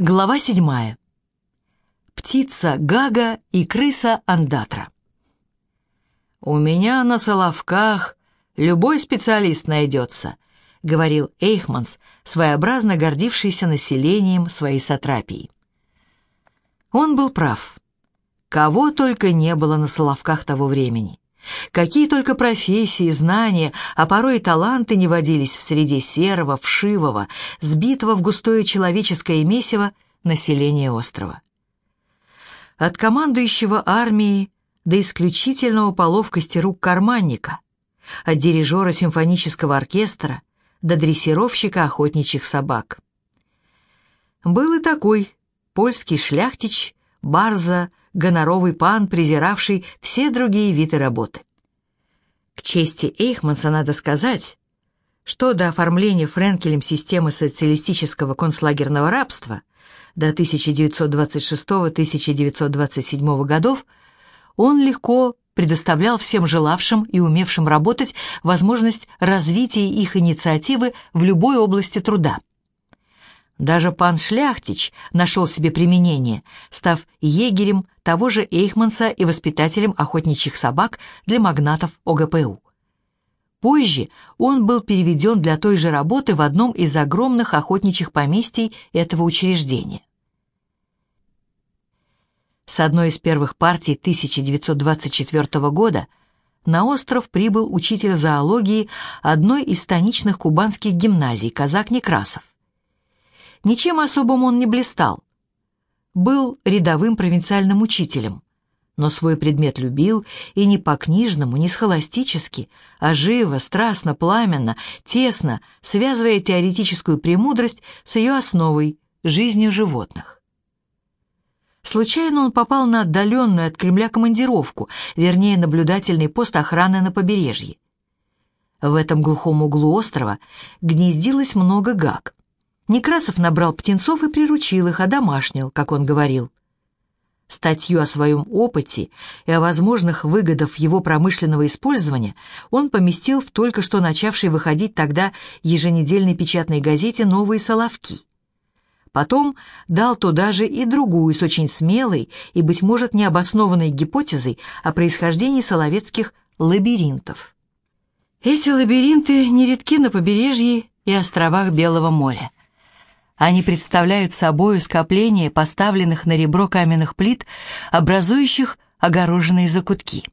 Глава седьмая. Птица Гага и крыса Андатра. «У меня на Соловках любой специалист найдется», — говорил Эйхманс, своеобразно гордившийся населением своей сатрапии. Он был прав. Кого только не было на Соловках того времени. Какие только профессии, знания, а порой и таланты не водились в среде серого, вшивого, сбитого в густое человеческое месиво населения острова. От командующего армией до исключительного по ловкости рук карманника, от дирижера симфонического оркестра до дрессировщика охотничьих собак. Был и такой польский шляхтич, барза, гоноровый пан, презиравший все другие виды работы. К чести Эйхманса надо сказать, что до оформления Френкелем системы социалистического концлагерного рабства до 1926-1927 годов он легко предоставлял всем желавшим и умевшим работать возможность развития их инициативы в любой области труда. Даже пан Шляхтич нашел себе применение, став егерем того же Эйхманса и воспитателем охотничьих собак для магнатов ОГПУ. Позже он был переведен для той же работы в одном из огромных охотничьих поместий этого учреждения. С одной из первых партий 1924 года на остров прибыл учитель зоологии одной из станичных кубанских гимназий, казак Некрасов. Ничем особым он не блистал. Был рядовым провинциальным учителем, но свой предмет любил и не по-книжному, не схоластически, а живо, страстно, пламенно, тесно, связывая теоретическую премудрость с ее основой – жизнью животных. Случайно он попал на отдаленную от Кремля командировку, вернее, наблюдательный пост охраны на побережье. В этом глухом углу острова гнездилось много гаг. Некрасов набрал птенцов и приручил их, одомашнил, как он говорил. Статью о своем опыте и о возможных выгодах его промышленного использования он поместил в только что начавшей выходить тогда еженедельной печатной газете «Новые Соловки». Потом дал туда же и другую с очень смелой и, быть может, необоснованной гипотезой о происхождении соловецких лабиринтов. Эти лабиринты нередки на побережье и островах Белого моря. Они представляют собой скопление поставленных на ребро каменных плит, образующих огороженные закутки.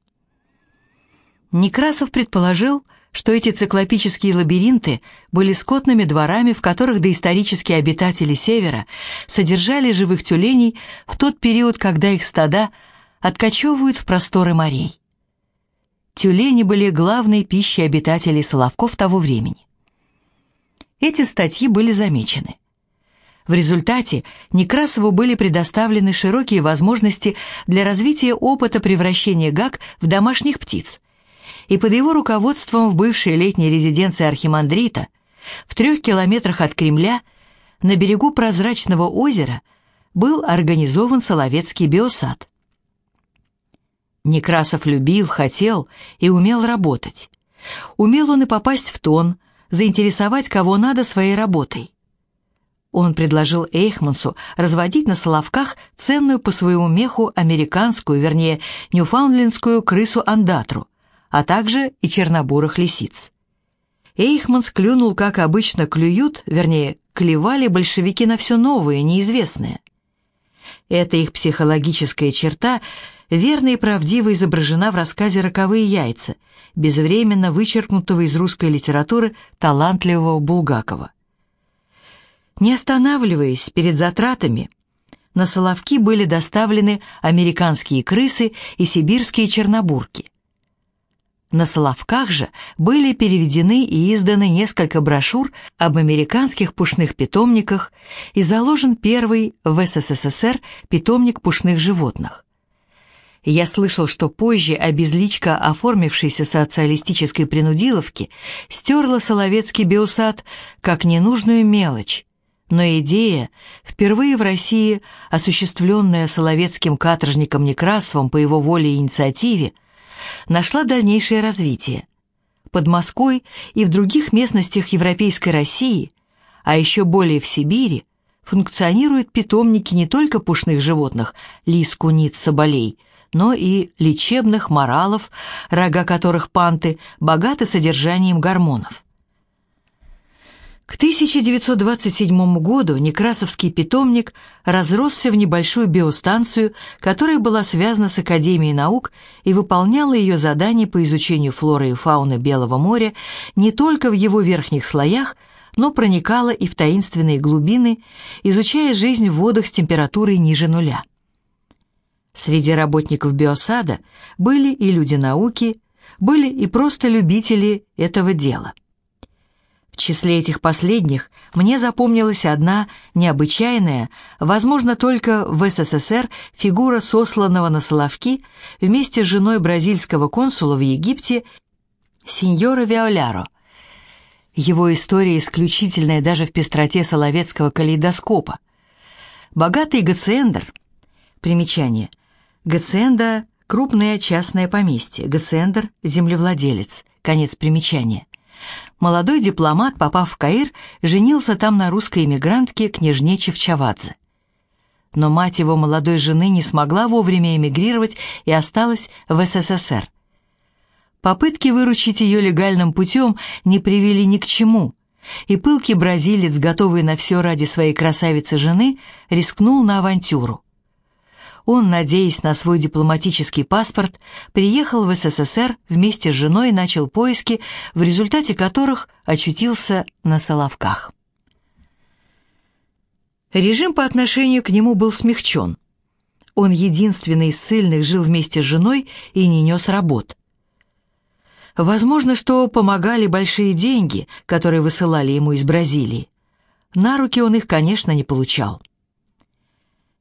Некрасов предположил, что эти циклопические лабиринты были скотными дворами, в которых доисторические обитатели Севера содержали живых тюленей в тот период, когда их стада откачевывают в просторы морей. Тюлени были главной пищей обитателей Соловков того времени. Эти статьи были замечены. В результате Некрасову были предоставлены широкие возможности для развития опыта превращения гаг в домашних птиц. И под его руководством в бывшей летней резиденции архимандрита, в трех километрах от Кремля, на берегу прозрачного озера, был организован Соловецкий биосад. Некрасов любил, хотел и умел работать. Умел он и попасть в тон, заинтересовать кого надо своей работой. Он предложил Эйхмансу разводить на Соловках ценную по своему меху американскую, вернее, ньюфаундлендскую крысу-андатру, а также и чернобурых лисиц. Эйхманс клюнул, как обычно клюют, вернее, клевали большевики на все новое, неизвестное. Эта их психологическая черта верно и правдиво изображена в рассказе «Роковые яйца», безвременно вычеркнутого из русской литературы талантливого Булгакова. Не останавливаясь перед затратами, на Соловки были доставлены американские крысы и сибирские чернобурки. На Соловках же были переведены и изданы несколько брошюр об американских пушных питомниках и заложен первый в СССР питомник пушных животных. Я слышал, что позже обезличка оформившейся социалистической принудиловки стерла Соловецкий биосад как ненужную мелочь, но идея, впервые в России осуществленная соловецким каторжником Некрасовым по его воле и инициативе, нашла дальнейшее развитие. Под Москвой и в других местностях Европейской России, а еще более в Сибири, функционируют питомники не только пушных животных, лис, куниц, соболей, но и лечебных моралов, рога которых панты богаты содержанием гормонов. К 1927 году Некрасовский питомник разросся в небольшую биостанцию, которая была связана с Академией наук и выполняла ее задания по изучению флоры и фауны Белого моря не только в его верхних слоях, но проникала и в таинственные глубины, изучая жизнь в водах с температурой ниже нуля. Среди работников биосада были и люди науки, были и просто любители этого дела – в числе этих последних мне запомнилась одна необычайная, возможно, только в СССР, фигура сосланного на Соловки вместе с женой бразильского консула в Египте сеньора Виоляро. Его история исключительная даже в пестроте соловецкого калейдоскопа. Богатый Гациендер. Примечание. Гациенда – крупное частное поместье, Гациендер – землевладелец. Конец примечания. Молодой дипломат, попав в Каир, женился там на русской эмигрантке княжне Чевчавадзе. Но мать его молодой жены не смогла вовремя эмигрировать и осталась в СССР. Попытки выручить ее легальным путем не привели ни к чему, и пылкий бразилец, готовый на все ради своей красавицы-жены, рискнул на авантюру он, надеясь на свой дипломатический паспорт, приехал в СССР вместе с женой и начал поиски, в результате которых очутился на Соловках. Режим по отношению к нему был смягчен. Он единственный из сильных жил вместе с женой и не нес работ. Возможно, что помогали большие деньги, которые высылали ему из Бразилии. На руки он их, конечно, не получал.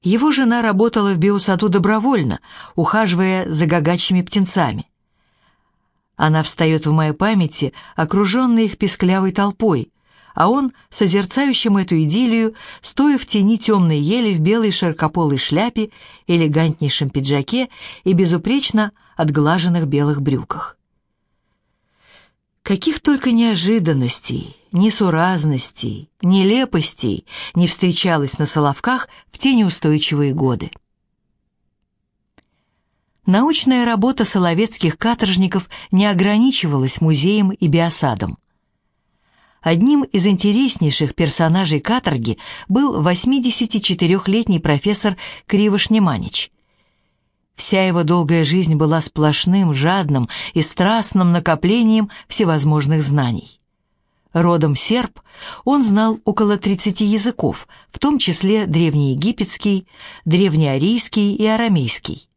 Его жена работала в биосаду добровольно, ухаживая за гагачьими птенцами. Она встает в моей памяти, окруженная их песклявой толпой, а он, созерцающим эту идиллию, стоя в тени темной ели в белой широкополой шляпе, элегантнейшем пиджаке и безупречно отглаженных белых брюках. Каких только неожиданностей, несуразностей, нелепостей не встречалось на Соловках в те неустойчивые годы. Научная работа соловецких каторжников не ограничивалась музеем и биосадом. Одним из интереснейших персонажей каторги был 84-летний профессор Кривош Неманич, Вся его долгая жизнь была сплошным, жадным и страстным накоплением всевозможных знаний. Родом серб, он знал около 30 языков, в том числе древнеегипетский, древнеарийский и арамейский.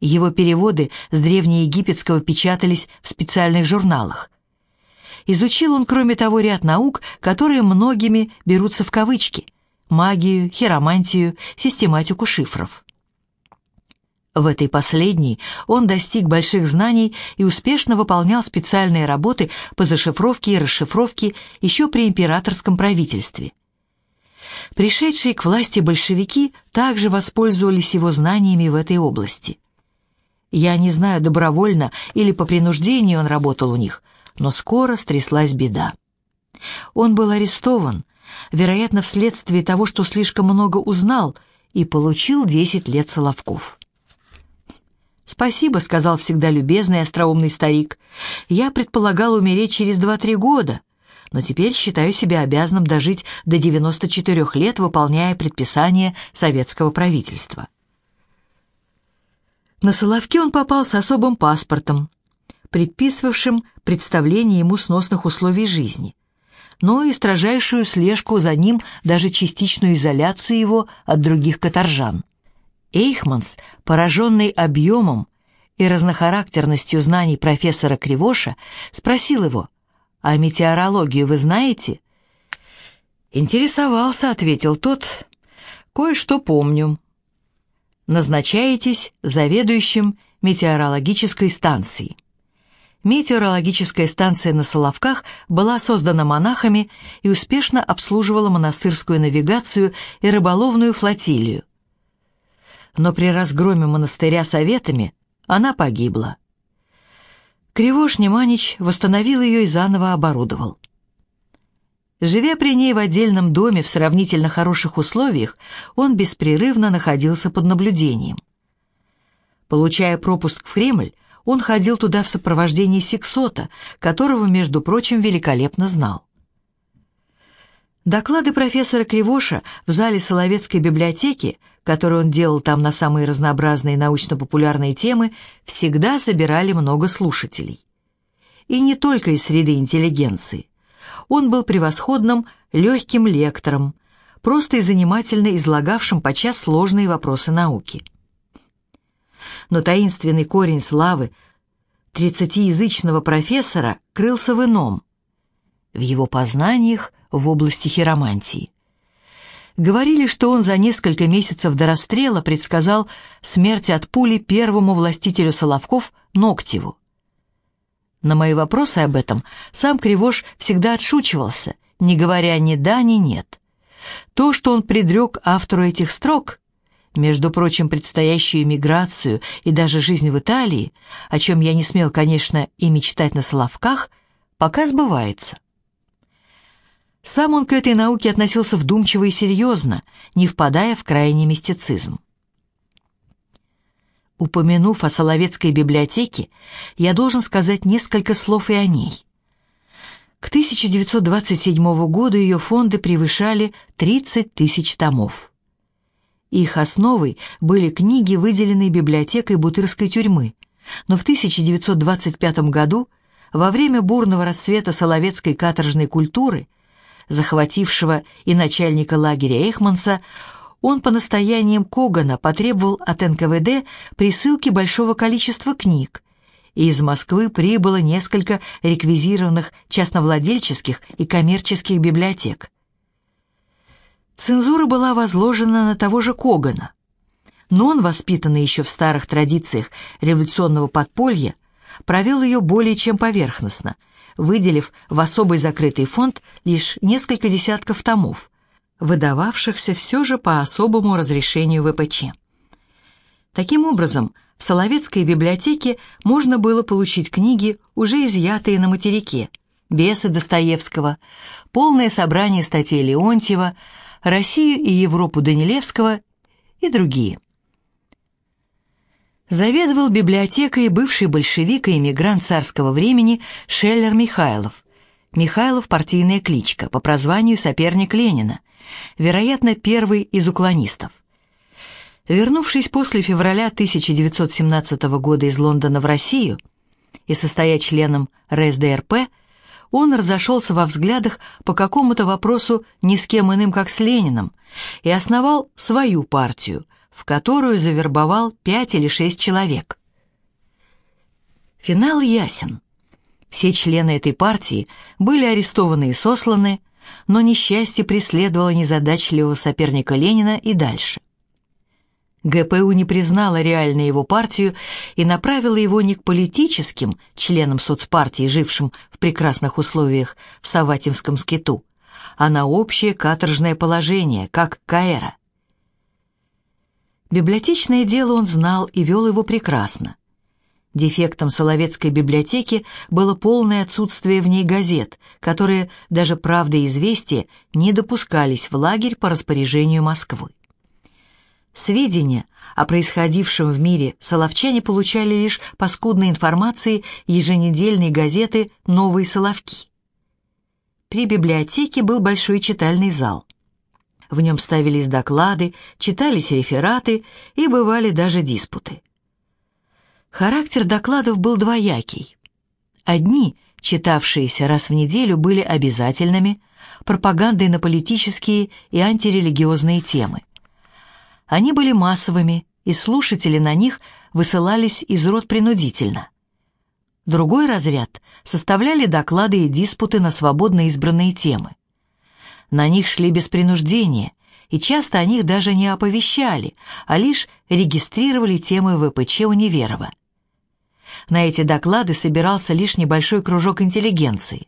Его переводы с древнеегипетского печатались в специальных журналах. Изучил он, кроме того, ряд наук, которые многими берутся в кавычки – магию, хиромантию, систематику шифров. В этой последней он достиг больших знаний и успешно выполнял специальные работы по зашифровке и расшифровке еще при императорском правительстве. Пришедшие к власти большевики также воспользовались его знаниями в этой области. Я не знаю, добровольно или по принуждению он работал у них, но скоро стряслась беда. Он был арестован, вероятно, вследствие того, что слишком много узнал, и получил 10 лет Соловков. «Спасибо», — сказал всегда любезный и остроумный старик. «Я предполагал умереть через два-три года, но теперь считаю себя обязанным дожить до 94 лет, выполняя предписания советского правительства». На Соловки он попал с особым паспортом, предписывавшим представление ему сносных условий жизни, но и строжайшую слежку за ним, даже частичную изоляцию его от других каторжан. Эйхманс, пораженный объемом и разнохарактерностью знаний профессора Кривоша, спросил его, «А метеорологию вы знаете?» «Интересовался», — ответил тот, «кое-что помню». «Назначаетесь заведующим метеорологической станцией». Метеорологическая станция на Соловках была создана монахами и успешно обслуживала монастырскую навигацию и рыболовную флотилию но при разгроме монастыря советами она погибла. Кривош Неманич восстановил ее и заново оборудовал. Живя при ней в отдельном доме в сравнительно хороших условиях, он беспрерывно находился под наблюдением. Получая пропуск в Кремль, он ходил туда в сопровождении Сексота, которого, между прочим, великолепно знал. Доклады профессора Кривоша в зале Соловецкой библиотеки, которые он делал там на самые разнообразные научно-популярные темы, всегда собирали много слушателей. И не только из среды интеллигенции. Он был превосходным легким лектором, просто и занимательно излагавшим подчас сложные вопросы науки. Но таинственный корень славы тридцатиязычного профессора крылся в ином, в его познаниях в области хиромантии. Говорили, что он за несколько месяцев до расстрела предсказал смерть от пули первому властителю Соловков Ноктеву. На мои вопросы об этом сам Кривош всегда отшучивался, не говоря ни да, ни нет. То, что он предрек автору этих строк, между прочим, предстоящую эмиграцию и даже жизнь в Италии, о чем я не смел, конечно, и мечтать на Соловках, пока сбывается. Сам он к этой науке относился вдумчиво и серьезно, не впадая в крайний мистицизм. Упомянув о Соловецкой библиотеке, я должен сказать несколько слов и о ней. К 1927 году ее фонды превышали 30 тысяч томов. Их основой были книги, выделенные библиотекой Бутырской тюрьмы, но в 1925 году, во время бурного расцвета соловецкой каторжной культуры, захватившего и начальника лагеря Эхманса, он по настояниям Когана потребовал от НКВД присылки большого количества книг, и из Москвы прибыло несколько реквизированных частновладельческих и коммерческих библиотек. Цензура была возложена на того же Когана, но он, воспитанный еще в старых традициях революционного подполья, провел ее более чем поверхностно – выделив в особый закрытый фонд лишь несколько десятков томов, выдававшихся все же по особому разрешению ВПЧ. Таким образом, в Соловецкой библиотеке можно было получить книги, уже изъятые на материке, «Бесы» Достоевского, полное собрание статей Леонтьева, «Россию и Европу» Данилевского и другие. Заведовал библиотекой бывший большевик и эмигрант царского времени Шеллер Михайлов. Михайлов – партийная кличка, по прозванию соперник Ленина, вероятно, первый из уклонистов. Вернувшись после февраля 1917 года из Лондона в Россию и состоя членом РСДРП, он разошелся во взглядах по какому-то вопросу ни с кем иным, как с Лениным, и основал свою партию, в которую завербовал пять или шесть человек. Финал ясен. Все члены этой партии были арестованы и сосланы, но несчастье преследовало незадачливого соперника Ленина и дальше. ГПУ не признала реально его партию и направила его не к политическим членам соцпартии, жившим в прекрасных условиях в Саватинском скиту, а на общее каторжное положение, как Каэра. Библиотечное дело он знал и вел его прекрасно. Дефектом Соловецкой библиотеки было полное отсутствие в ней газет, которые, даже «Правда» и «Известия», не допускались в лагерь по распоряжению Москвы. Сведения о происходившем в мире соловчане получали лишь по скудной информации еженедельной газеты «Новые Соловки». При библиотеке был большой читальный зал. В нем ставились доклады, читались рефераты и бывали даже диспуты. Характер докладов был двоякий. Одни, читавшиеся раз в неделю, были обязательными, пропагандой на политические и антирелигиозные темы. Они были массовыми, и слушатели на них высылались из рот принудительно. Другой разряд составляли доклады и диспуты на свободно избранные темы. На них шли без принуждения, и часто о них даже не оповещали, а лишь регистрировали темы ВПЧ Универова. На эти доклады собирался лишь небольшой кружок интеллигенции.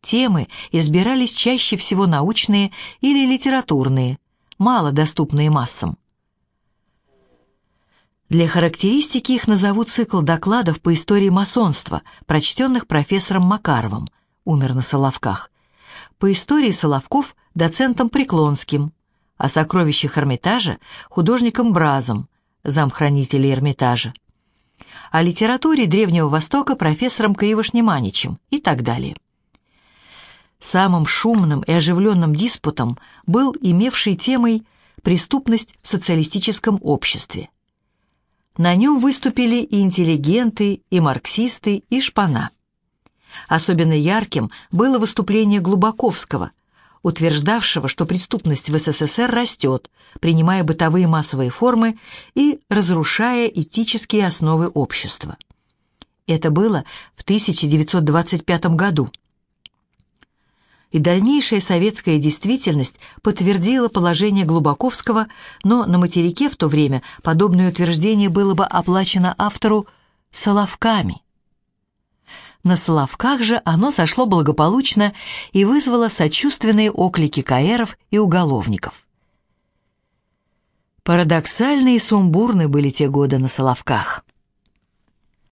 Темы избирались чаще всего научные или литературные, мало доступные массам. Для характеристики их назовут цикл докладов по истории масонства, прочтенных профессором Макаровым, умер на Соловках, по истории Соловков доцентом Преклонским, о сокровищах Эрмитажа художником Бразом, замхранителя Эрмитажа, о литературе Древнего Востока профессором Каевошнеманичем и так далее. Самым шумным и оживленным диспутом был имевший темой «Преступность в социалистическом обществе». На нем выступили и интеллигенты, и марксисты, и шпана. Особенно ярким было выступление Глубаковского, утверждавшего, что преступность в СССР растет, принимая бытовые массовые формы и разрушая этические основы общества. Это было в 1925 году и дальнейшая советская действительность подтвердила положение Глубаковского, но на материке в то время подобное утверждение было бы оплачено автору соловками. На Соловках же оно сошло благополучно и вызвало сочувственные оклики каэров и уголовников. Парадоксальные и сумбурны были те годы на Соловках.